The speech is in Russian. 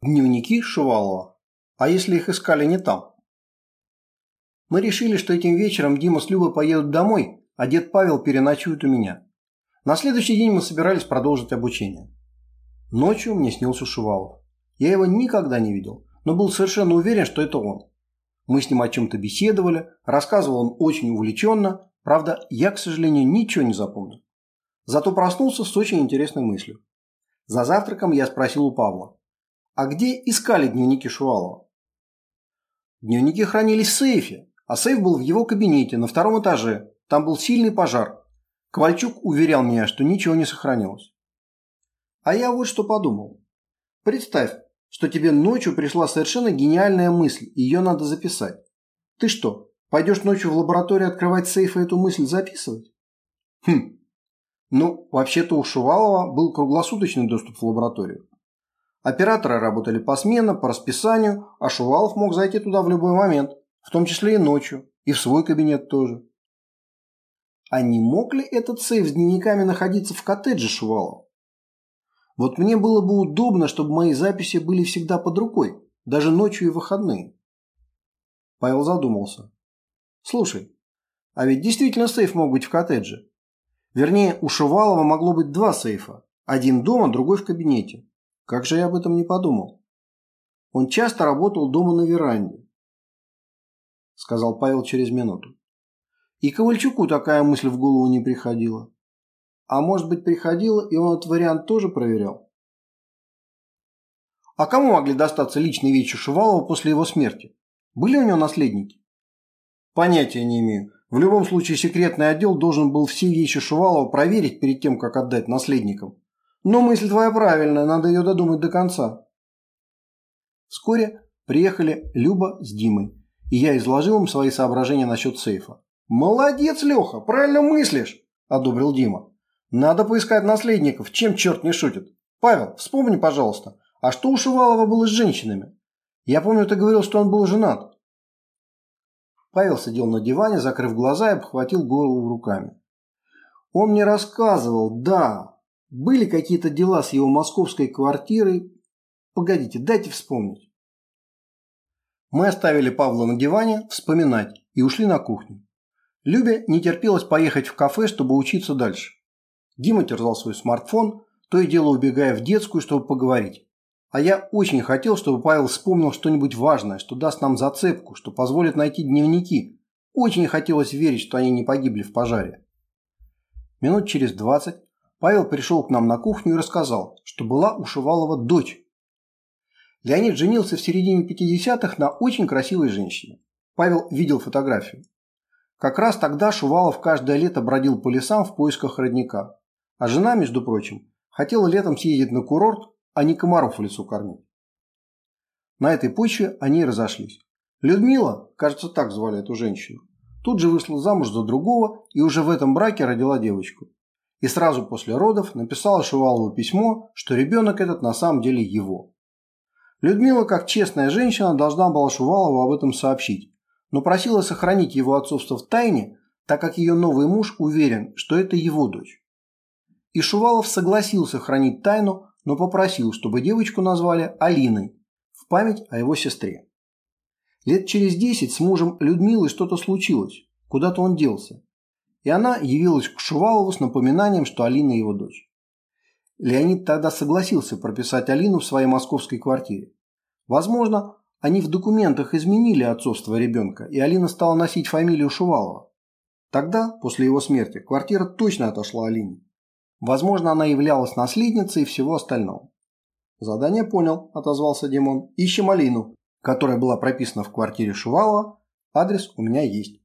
Дневники Шувалова. А если их искали не там? Мы решили, что этим вечером Дима с Любой поедут домой, а дед Павел переночует у меня. На следующий день мы собирались продолжить обучение. Ночью мне снился Шувалов. Я его никогда не видел, но был совершенно уверен, что это он. Мы с ним о чем-то беседовали, рассказывал он очень увлеченно, правда, я, к сожалению, ничего не запомнил. Зато проснулся с очень интересной мыслью. За завтраком я спросил у Павла, а где искали дневники Шувалова? Дневники хранились в сейфе, а сейф был в его кабинете на втором этаже. Там был сильный пожар. Ковальчук уверял меня, что ничего не сохранилось. А я вот что подумал. Представь, что тебе ночью пришла совершенно гениальная мысль, ее надо записать. Ты что, пойдешь ночью в лабораторию открывать сейф и эту мысль записывать? Хм. Ну, вообще-то у Шувалова был круглосуточный доступ в лабораторию. Операторы работали посменно, по расписанию, а Шувалов мог зайти туда в любой момент, в том числе и ночью, и в свой кабинет тоже. А не мог ли этот сейф с дневниками находиться в коттедже Шувалова? Вот мне было бы удобно, чтобы мои записи были всегда под рукой, даже ночью и выходные. Павел задумался. Слушай, а ведь действительно сейф мог быть в коттедже. Вернее, у Шувалова могло быть два сейфа. Один дома, другой в кабинете. Как же я об этом не подумал? Он часто работал дома на веранде, сказал Павел через минуту. И Ковальчуку такая мысль в голову не приходила. А может быть приходила, и он этот вариант тоже проверял? А кому могли достаться личные вещи Шувалова после его смерти? Были у него наследники? Понятия не имею. В любом случае секретный отдел должен был все вещи Шувалова проверить перед тем, как отдать наследникам. Но мысль твоя правильная, надо ее додумать до конца. Вскоре приехали Люба с Димой, и я изложил им свои соображения насчет сейфа. «Молодец, Леха, правильно мыслишь», – одобрил Дима. «Надо поискать наследников, чем черт не шутит. Павел, вспомни, пожалуйста, а что у Шувалова было с женщинами? Я помню, ты говорил, что он был женат». Павел сидел на диване, закрыв глаза и обхватил голову руками. Он мне рассказывал, да, были какие-то дела с его московской квартирой. Погодите, дайте вспомнить. Мы оставили Павла на диване вспоминать и ушли на кухню. Любе не терпелось поехать в кафе, чтобы учиться дальше. Дима терзал свой смартфон, то и дело убегая в детскую, чтобы поговорить. А я очень хотел, чтобы Павел вспомнил что-нибудь важное, что даст нам зацепку, что позволит найти дневники. Очень хотелось верить, что они не погибли в пожаре. Минут через двадцать Павел пришел к нам на кухню и рассказал, что была у Шувалова дочь. Леонид женился в середине 50-х на очень красивой женщине. Павел видел фотографию. Как раз тогда Шувалов каждое лето бродил по лесам в поисках родника. А жена, между прочим, хотела летом съездить на курорт, а не комаров в лесу кормить. На этой почве они разошлись. Людмила, кажется, так звали эту женщину, тут же вышла замуж за другого и уже в этом браке родила девочку и сразу после родов написала Шувалову письмо, что ребенок этот на самом деле его. Людмила, как честная женщина, должна была Шувалову об этом сообщить, но просила сохранить его отцовство в тайне, так как ее новый муж уверен, что это его дочь. И Шувалов согласился хранить тайну, но попросил, чтобы девочку назвали Алиной в память о его сестре. Лет через десять с мужем Людмилы что-то случилось, куда-то он делся и она явилась к Шувалову с напоминанием, что Алина его дочь. Леонид тогда согласился прописать Алину в своей московской квартире. Возможно, они в документах изменили отцовство ребенка, и Алина стала носить фамилию Шувалова. Тогда, после его смерти, квартира точно отошла Алине. Возможно, она являлась наследницей всего остального. «Задание понял», – отозвался Димон. «Ищем Алину, которая была прописана в квартире Шувалова. Адрес у меня есть».